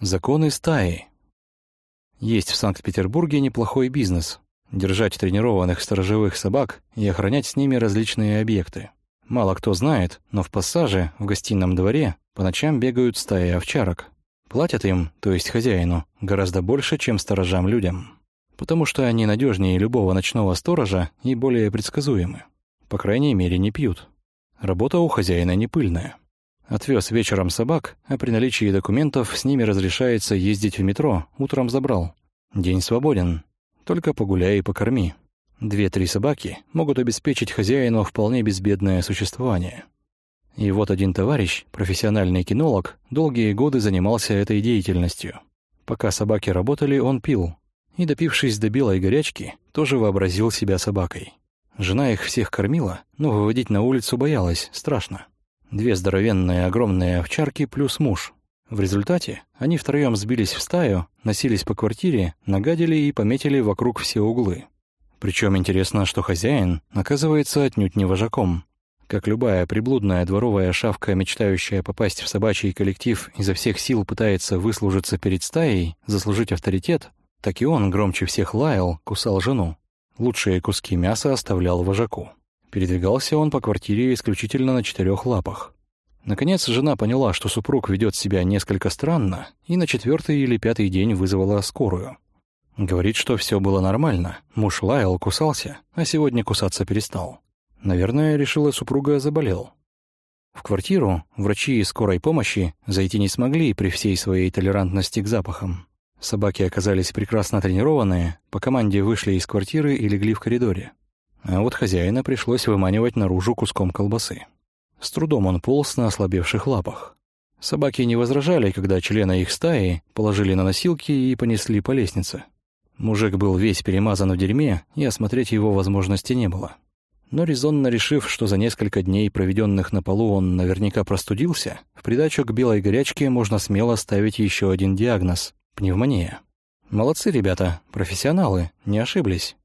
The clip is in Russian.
Законы стаи. Есть в Санкт-Петербурге неплохой бизнес — держать тренированных сторожевых собак и охранять с ними различные объекты. Мало кто знает, но в пассаже, в гостином дворе, по ночам бегают стаи овчарок. Платят им, то есть хозяину, гораздо больше, чем сторожам-людям. Потому что они надежнее любого ночного сторожа и более предсказуемы. По крайней мере, не пьют. Работа у хозяина не пыльная. Отвез вечером собак, а при наличии документов с ними разрешается ездить в метро, утром забрал. День свободен. Только погуляй и покорми. Две-три собаки могут обеспечить хозяину вполне безбедное существование. И вот один товарищ, профессиональный кинолог, долгие годы занимался этой деятельностью. Пока собаки работали, он пил. И, допившись до белой горячки, тоже вообразил себя собакой. Жена их всех кормила, но выводить на улицу боялась, страшно. Две здоровенные огромные овчарки плюс муж. В результате они втроем сбились в стаю, носились по квартире, нагадили и пометили вокруг все углы. Причем интересно, что хозяин оказывается отнюдь не вожаком. Как любая приблудная дворовая шавка, мечтающая попасть в собачий коллектив, изо всех сил пытается выслужиться перед стаей, заслужить авторитет, так и он громче всех лаял, кусал жену. Лучшие куски мяса оставлял вожаку. Передвигался он по квартире исключительно на четырех лапах. Наконец, жена поняла, что супруг ведет себя несколько странно, и на четвертый или пятый день вызвала скорую. Говорит, что все было нормально. Муж лаял, кусался, а сегодня кусаться перестал. Наверное, решила супруга заболел. В квартиру врачи скорой помощи зайти не смогли при всей своей толерантности к запахам. Собаки оказались прекрасно тренированные, по команде вышли из квартиры и легли в коридоре. А вот хозяина пришлось выманивать наружу куском колбасы. С трудом он полз на ослабевших лапах. Собаки не возражали, когда члена их стаи положили на носилки и понесли по лестнице. Мужик был весь перемазан в дерьме, и осмотреть его возможности не было. Но резонно решив, что за несколько дней, проведенных на полу, он наверняка простудился, в придачу к белой горячке можно смело ставить еще один диагноз — пневмония. Молодцы ребята, профессионалы, не ошиблись.